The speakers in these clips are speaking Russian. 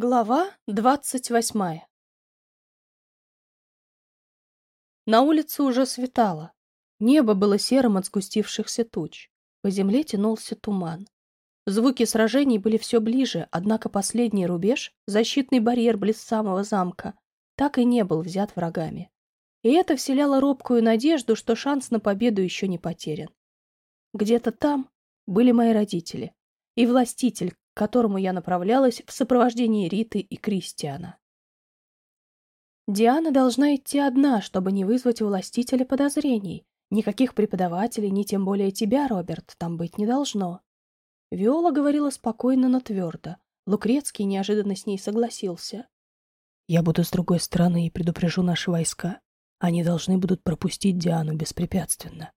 Глава двадцать восьмая На улице уже светало. Небо было серым от сгустившихся туч. По земле тянулся туман. Звуки сражений были все ближе, однако последний рубеж, защитный барьер близ самого замка, так и не был взят врагами. И это вселяло робкую надежду, что шанс на победу еще не потерян. Где-то там были мои родители и властитель, к которому я направлялась в сопровождении Риты и Кристиана. Диана должна идти одна, чтобы не вызвать у властителя подозрений. Никаких преподавателей, ни тем более тебя, Роберт, там быть не должно. Виола говорила спокойно, но твердо. Лукрецкий неожиданно с ней согласился. «Я буду с другой стороны и предупрежу наши войска. Они должны будут пропустить Диану беспрепятственно.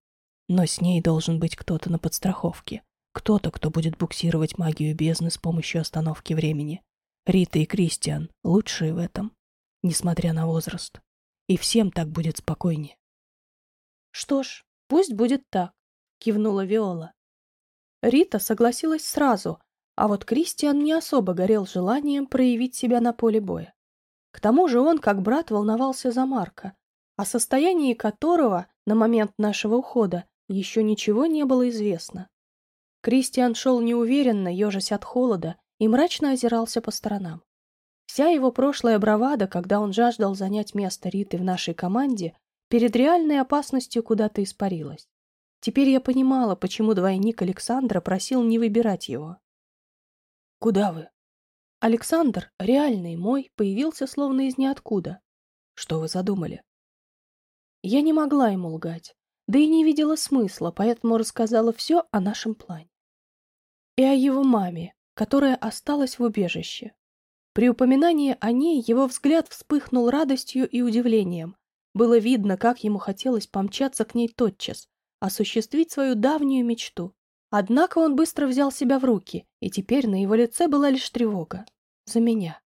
Но с ней должен быть кто-то на подстраховке. Кто-то, кто будет буксировать магию бездны с помощью остановки времени. Рита и Кристиан лучшие в этом, несмотря на возраст. И всем так будет спокойнее. «Что ж, пусть будет так», — кивнула Виола. Рита согласилась сразу, а вот Кристиан не особо горел желанием проявить себя на поле боя. К тому же он, как брат, волновался за Марка, о состоянии которого на момент нашего ухода еще ничего не было известно. Кристиан шел неуверенно, ежась от холода, и мрачно озирался по сторонам. Вся его прошлая бравада, когда он жаждал занять место Риты в нашей команде, перед реальной опасностью куда-то испарилась. Теперь я понимала, почему двойник Александра просил не выбирать его. «Куда вы?» Александр, реальный мой, появился словно из ниоткуда. «Что вы задумали?» Я не могла ему лгать, да и не видела смысла, поэтому рассказала все о нашем плане и о его маме, которая осталась в убежище. При упоминании о ней его взгляд вспыхнул радостью и удивлением. Было видно, как ему хотелось помчаться к ней тотчас, осуществить свою давнюю мечту. Однако он быстро взял себя в руки, и теперь на его лице была лишь тревога. За меня.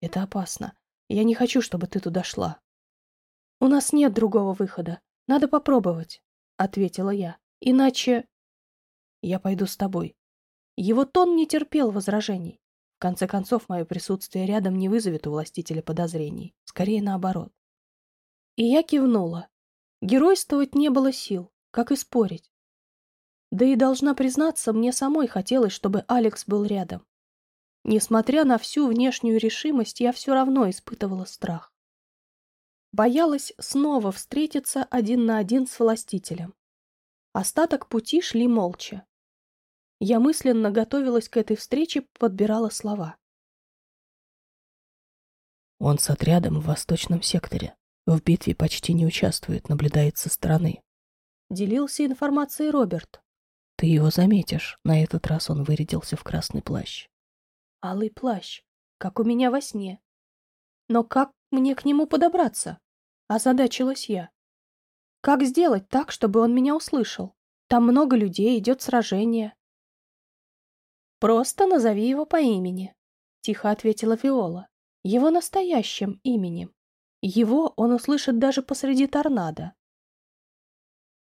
Это опасно. Я не хочу, чтобы ты туда шла. У нас нет другого выхода. Надо попробовать, — ответила я. Иначе... Я пойду с тобой. Его тон не терпел возражений. В конце концов, мое присутствие рядом не вызовет у властителя подозрений. Скорее наоборот. И я кивнула. Геройствовать не было сил, как и спорить. Да и должна признаться, мне самой хотелось, чтобы Алекс был рядом. Несмотря на всю внешнюю решимость, я все равно испытывала страх. Боялась снова встретиться один на один с властителем. Остаток пути шли молча. Я мысленно готовилась к этой встрече, подбирала слова. Он с отрядом в восточном секторе. В битве почти не участвует, наблюдает со стороны. Делился информацией Роберт. Ты его заметишь. На этот раз он вырядился в красный плащ. Алый плащ, как у меня во сне. Но как мне к нему подобраться? Озадачилась я. Как сделать так, чтобы он меня услышал? Там много людей, идет сражение. «Просто назови его по имени», — тихо ответила Виола. «Его настоящим именем. Его он услышит даже посреди торнадо».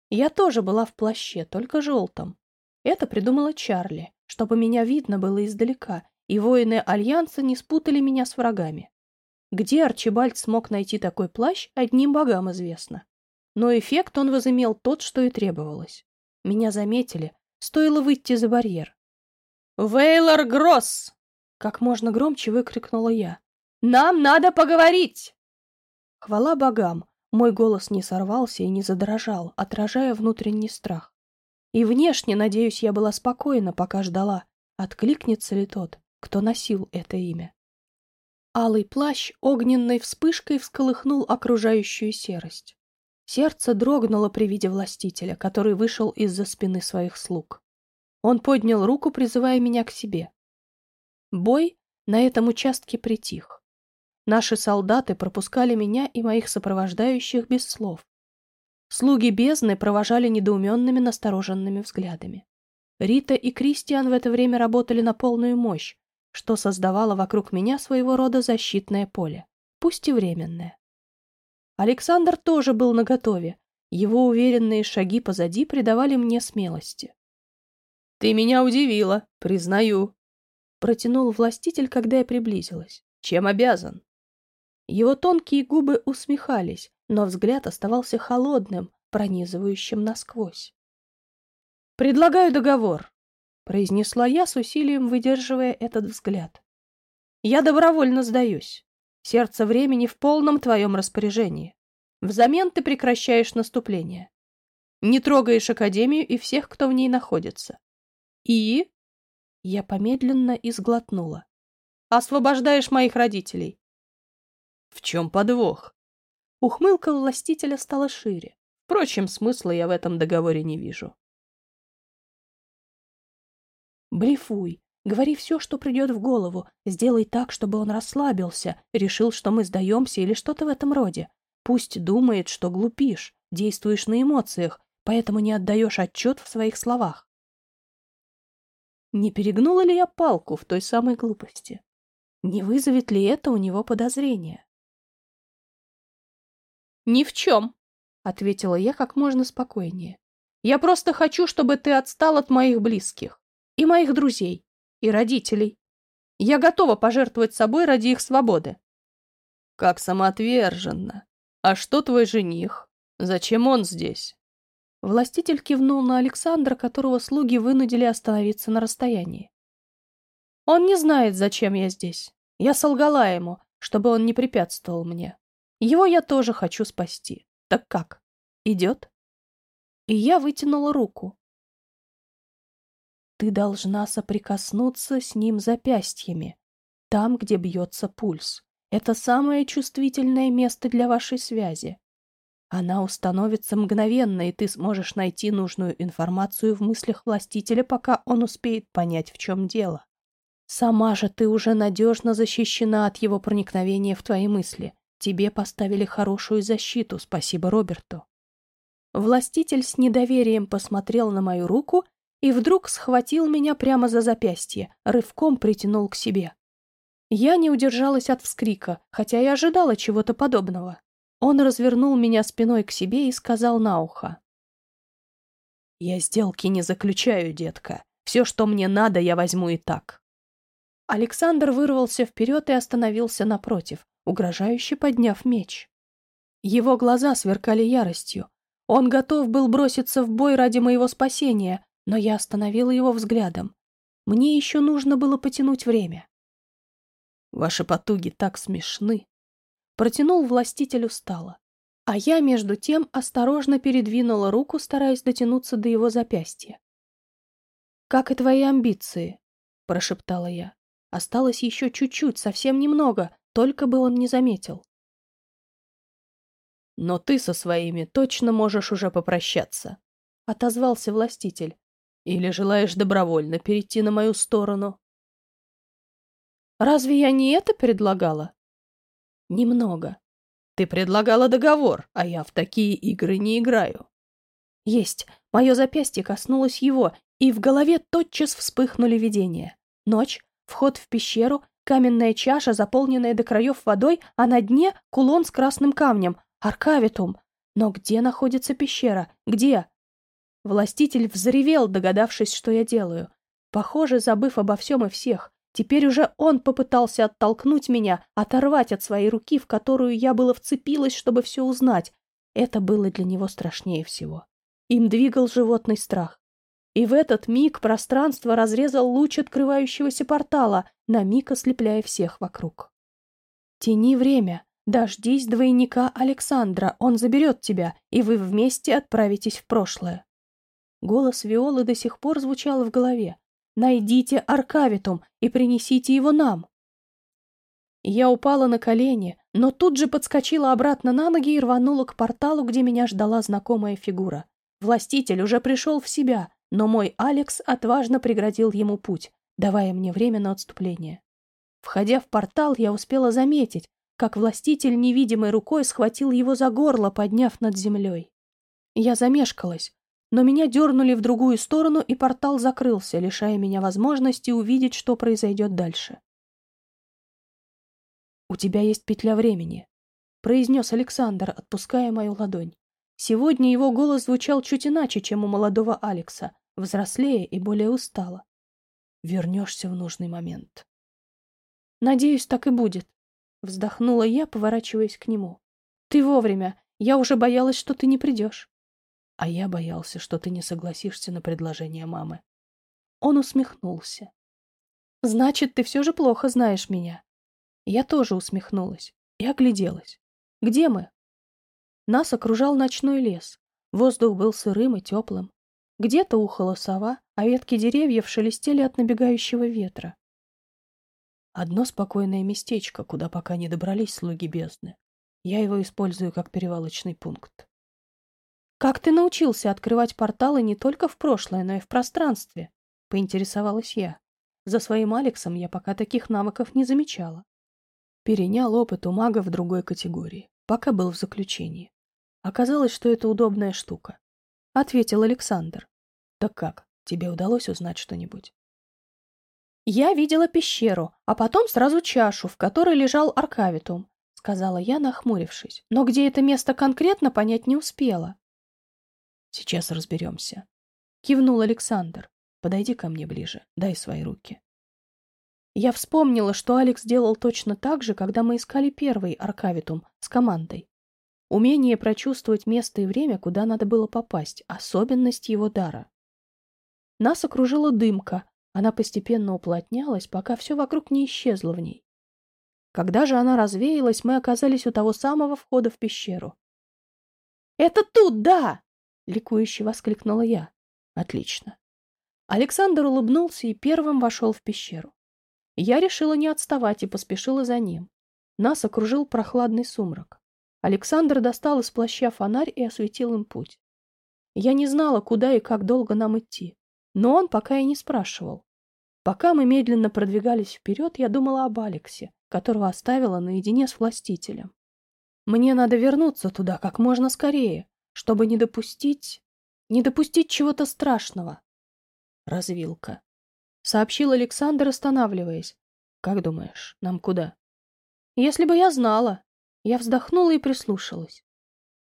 Я тоже была в плаще, только желтом. Это придумала Чарли, чтобы меня видно было издалека, и воины Альянса не спутали меня с врагами. Где Арчибальд смог найти такой плащ, одним богам известно. Но эффект он возымел тот, что и требовалось. Меня заметили, стоило выйти за барьер. «Вейлор Гросс!» — как можно громче выкрикнула я. «Нам надо поговорить!» Хвала богам, мой голос не сорвался и не задрожал, отражая внутренний страх. И внешне, надеюсь, я была спокойна, пока ждала, откликнется ли тот, кто носил это имя. Алый плащ огненной вспышкой всколыхнул окружающую серость. Сердце дрогнуло при виде властителя, который вышел из-за спины своих слуг. Он поднял руку, призывая меня к себе. Бой на этом участке притих. Наши солдаты пропускали меня и моих сопровождающих без слов. Слуги бездны провожали недоуменными настороженными взглядами. Рита и Кристиан в это время работали на полную мощь, что создавало вокруг меня своего рода защитное поле, пусть и временное. Александр тоже был наготове. Его уверенные шаги позади придавали мне смелости. «Ты меня удивила, признаю». Протянул властитель, когда я приблизилась. «Чем обязан?» Его тонкие губы усмехались, но взгляд оставался холодным, пронизывающим насквозь. «Предлагаю договор», — произнесла я с усилием, выдерживая этот взгляд. «Я добровольно сдаюсь. Сердце времени в полном твоем распоряжении. Взамен ты прекращаешь наступление. Не трогаешь Академию и всех, кто в ней находится. И...» Я помедленно изглотнула. «Освобождаешь моих родителей». «В чем подвох?» Ухмылка властителя стала шире. Впрочем, смысла я в этом договоре не вижу. Блефуй, говори все, что придет в голову, сделай так, чтобы он расслабился, решил, что мы сдаемся или что-то в этом роде. Пусть думает, что глупишь, действуешь на эмоциях, поэтому не отдаешь отчет в своих словах. Не перегнула ли я палку в той самой глупости? Не вызовет ли это у него подозрения? «Ни в чем», — ответила я как можно спокойнее. «Я просто хочу, чтобы ты отстал от моих близких, и моих друзей, и родителей. Я готова пожертвовать собой ради их свободы». «Как самоотверженно! А что твой жених? Зачем он здесь?» Властитель кивнул на Александра, которого слуги вынудили остановиться на расстоянии. «Он не знает, зачем я здесь. Я солгала ему, чтобы он не препятствовал мне. Его я тоже хочу спасти. Так как? Идет? И я вытянула руку. Ты должна соприкоснуться с ним запястьями, там, где бьется пульс. Это самое чувствительное место для вашей связи. Она установится мгновенно, и ты сможешь найти нужную информацию в мыслях властителя, пока он успеет понять, в чем дело. Сама же ты уже надежно защищена от его проникновения в твои мысли. Тебе поставили хорошую защиту, спасибо Роберту. Властитель с недоверием посмотрел на мою руку и вдруг схватил меня прямо за запястье, рывком притянул к себе. Я не удержалась от вскрика, хотя и ожидала чего-то подобного. Он развернул меня спиной к себе и сказал на ухо. «Я сделки не заключаю, детка. Все, что мне надо, я возьму и так». Александр вырвался вперед и остановился напротив, угрожающе подняв меч. Его глаза сверкали яростью. Он готов был броситься в бой ради моего спасения, но я остановила его взглядом. Мне еще нужно было потянуть время. «Ваши потуги так смешны!» Протянул властитель устало. А я, между тем, осторожно передвинула руку, стараясь дотянуться до его запястья. «Как и твои амбиции», — прошептала я. «Осталось еще чуть-чуть, совсем немного, только бы он не заметил. «Но ты со своими точно можешь уже попрощаться», — отозвался властитель. «Или желаешь добровольно перейти на мою сторону?» «Разве я не это предлагала?» «Немного. Ты предлагала договор, а я в такие игры не играю». «Есть. Мое запястье коснулось его, и в голове тотчас вспыхнули видения. Ночь, вход в пещеру, Каменная чаша, заполненная до краев водой, а на дне кулон с красным камнем, аркавитум. Но где находится пещера? Где? Властитель взревел, догадавшись, что я делаю. Похоже, забыв обо всем и всех. Теперь уже он попытался оттолкнуть меня, оторвать от своей руки, в которую я было вцепилась, чтобы все узнать. Это было для него страшнее всего. Им двигал животный страх. И в этот миг пространство разрезал луч открывающегося портала, на миг ослепляя всех вокруг. «Тяни время, дождись двойника Александра, он заберет тебя, и вы вместе отправитесь в прошлое». Голос Виолы до сих пор звучал в голове. «Найдите Аркавитум и принесите его нам». Я упала на колени, но тут же подскочила обратно на ноги и рванула к порталу, где меня ждала знакомая фигура. Властитель уже пришел в себя, но мой Алекс отважно преградил ему путь, давая мне время на отступление. Входя в портал, я успела заметить, как властитель невидимой рукой схватил его за горло, подняв над землей. Я замешкалась, но меня дернули в другую сторону, и портал закрылся, лишая меня возможности увидеть, что произойдет дальше. «У тебя есть петля времени», — произнес Александр, отпуская мою ладонь. Сегодня его голос звучал чуть иначе, чем у молодого Алекса, взрослее и более устало. вернешься в нужный момент. Надеюсь, так и будет. Вздохнула я, поворачиваясь к нему. Ты вовремя. Я уже боялась, что ты не придешь. А я боялся, что ты не согласишься на предложение мамы. Он усмехнулся. Значит, ты все же плохо знаешь меня. Я тоже усмехнулась и огляделась. Где мы? Нас окружал ночной лес. Воздух был сырым и теплым. Где-то ухала сова, а ветки деревьев шелестели от набегающего ветра. Одно спокойное местечко, куда пока не добрались слуги бездны. Я его использую как перевалочный пункт. «Как ты научился открывать порталы не только в прошлое, но и в пространстве?» — поинтересовалась я. За своим Алексом я пока таких навыков не замечала. Перенял опыт у мага в другой категории, пока был в заключении. Оказалось, что это удобная штука. Ответил Александр. Так как, тебе удалось узнать что-нибудь? Я видела пещеру, а потом сразу чашу, в которой лежал аркавитум, сказала я, нахмурившись. Но где это место конкретно, понять не успела. Сейчас разберемся. Кивнул Александр. Подойди ко мне ближе, дай свои руки. Я вспомнила, что Алекс делал точно так же, когда мы искали первый аркавитум с командой. Умение прочувствовать место и время, куда надо было попасть, особенность его дара. Нас окружила дымка, она постепенно уплотнялась, пока все вокруг не исчезло в ней. Когда же она развеялась, мы оказались у того самого входа в пещеру. «Это тут, да!» — ликующе воскликнула я. «Отлично». Александр улыбнулся и первым вошел в пещеру. Я решила не отставать и поспешила за ним. Нас окружил прохладный сумрак. Александр достал из плаща фонарь и осветил им путь. Я не знала, куда и как долго нам идти, но он пока и не спрашивал. Пока мы медленно продвигались вперед, я думала об Алексе, которого оставила наедине с властителем. Мне надо вернуться туда как можно скорее, чтобы не допустить... не допустить чего-то страшного. Развилка. Сообщил Александр, останавливаясь. Как думаешь, нам куда? Если бы я знала, я вздохнула и прислушалась.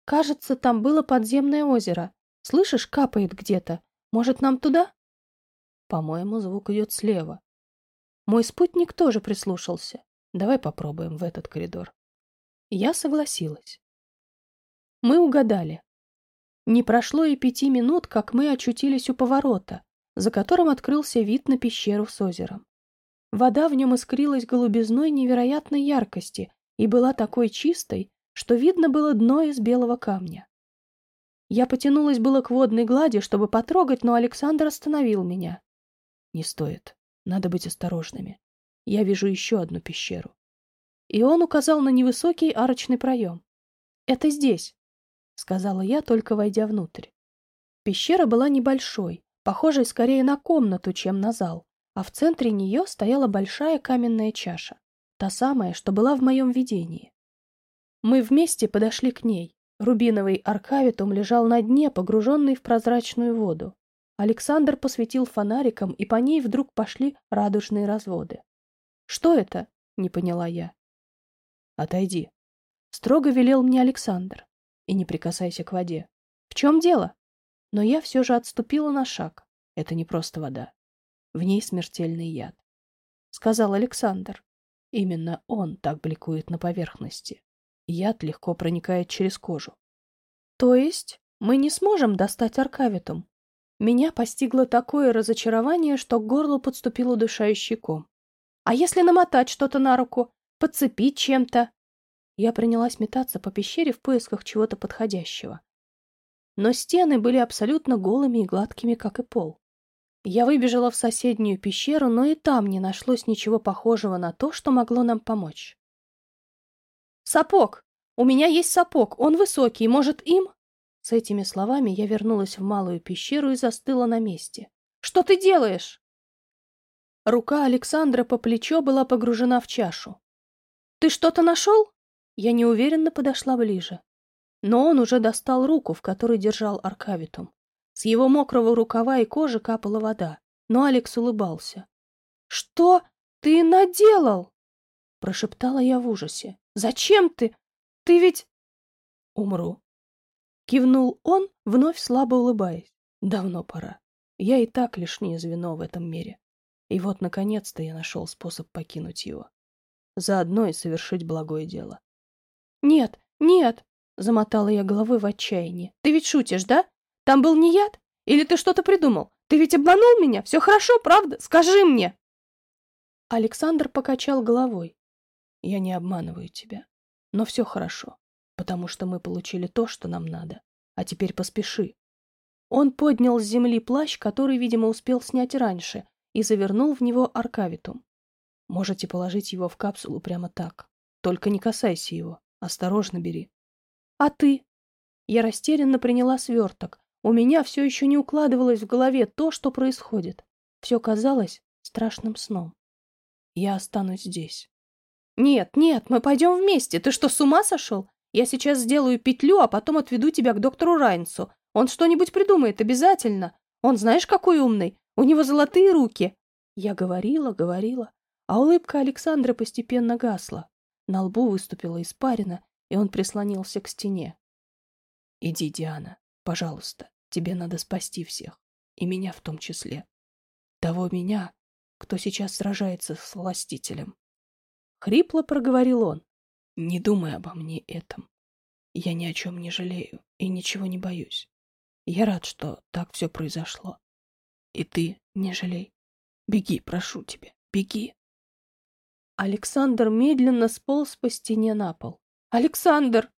Кажется, там было подземное озеро. Слышишь, капает где-то. Может, нам туда? По-моему, звук идет слева. Мой спутник тоже прислушался. Давай попробуем в этот коридор. Я согласилась. Мы угадали. Не прошло и пяти минут, как мы очутились у поворота, за которым открылся вид на пещеру с озером. Вода в нем искрилась голубизной невероятной яркости, и была такой чистой, что видно было дно из белого камня. Я потянулась было к водной глади, чтобы потрогать, но Александр остановил меня. Не стоит. Надо быть осторожными. Я вижу еще одну пещеру. И он указал на невысокий арочный проем. «Это здесь», — сказала я, только войдя внутрь. Пещера была небольшой, похожей скорее на комнату, чем на зал, а в центре нее стояла большая каменная чаша. Та самая, что была в моем видении. Мы вместе подошли к ней. Рубиновый аркавитум лежал на дне, погруженный в прозрачную воду. Александр посветил фонариком, и по ней вдруг пошли радужные разводы. «Что это?» — не поняла я. «Отойди», — строго велел мне Александр. «И не прикасайся к воде». «В чем дело?» Но я все же отступила на шаг. Это не просто вода. В ней смертельный яд. Сказал Александр. Именно он так бликует на поверхности. Яд легко проникает через кожу. То есть мы не сможем достать аркавитум? Меня постигло такое разочарование, что к горлу подступил удушающий ком. А если намотать что-то на руку? Подцепить чем-то? Я принялась метаться по пещере в поисках чего-то подходящего. Но стены были абсолютно голыми и гладкими, как и пол. Я выбежала в соседнюю пещеру, но и там не нашлось ничего похожего на то, что могло нам помочь. «Сапог! У меня есть сапог, он высокий, может, им?» С этими словами я вернулась в малую пещеру и застыла на месте. «Что ты делаешь?» Рука Александра по плечо была погружена в чашу. «Ты что-то нашел?» Я неуверенно подошла ближе. Но он уже достал руку, в которой держал аркавитум. С его мокрого рукава и кожи капала вода, но Алекс улыбался. «Что ты наделал?» Прошептала я в ужасе. «Зачем ты? Ты ведь...» «Умру». Кивнул он, вновь слабо улыбаясь. «Давно пора. Я и так лишнее звено в этом мире. И вот, наконец-то, я нашел способ покинуть его. Заодно и совершить благое дело. «Нет, нет!» — замотала я головой в отчаянии. «Ты ведь шутишь, да? Там был не яд? Или ты что-то придумал? Ты ведь обманул меня? Все хорошо, правда? Скажи мне!» Александр покачал головой. «Я не обманываю тебя. Но все хорошо, потому что мы получили то, что нам надо. А теперь поспеши». Он поднял с земли плащ, который, видимо, успел снять раньше, и завернул в него аркавитум. Можете положить его в капсулу прямо так. Только не касайся его. Осторожно бери. А ты? Я растерянно приняла сверток. У меня все еще не укладывалось в голове то, что происходит. Все казалось страшным сном. Я останусь здесь. Нет, нет, мы пойдем вместе. Ты что, с ума сошел? Я сейчас сделаю петлю, а потом отведу тебя к доктору Райнсу. Он что-нибудь придумает обязательно. Он знаешь, какой умный? У него золотые руки. Я говорила, говорила, а улыбка Александра постепенно гасла. На лбу выступила испарина, и он прислонился к стене. «Иди, Диана, пожалуйста, тебе надо спасти всех, и меня в том числе. Того меня, кто сейчас сражается с властителем. Хрипло проговорил он. Не думай обо мне этом. Я ни о чем не жалею и ничего не боюсь. Я рад, что так все произошло. И ты не жалей. Беги, прошу тебя, беги. Александр медленно сполз по стене на пол. «Александр!»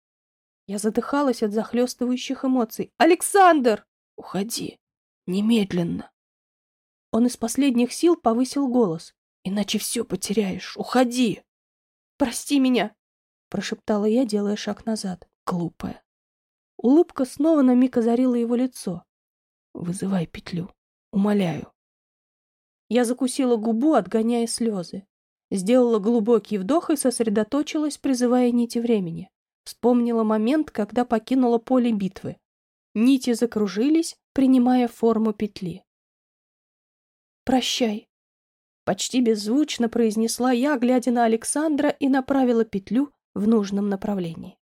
Я задыхалась от захлестывающих эмоций. «Александр!» «Уходи! Немедленно!» Он из последних сил повысил голос. «Иначе все потеряешь. Уходи!» «Прости меня!» — прошептала я, делая шаг назад. Глупая. Улыбка снова на миг озарила его лицо. «Вызывай петлю. Умоляю». Я закусила губу, отгоняя слезы. Сделала глубокий вдох и сосредоточилась, призывая нити времени. Вспомнила момент, когда покинула поле битвы. Нити закружились, принимая форму петли. «Прощай!» Почти беззвучно произнесла я, глядя на Александра, и направила петлю в нужном направлении.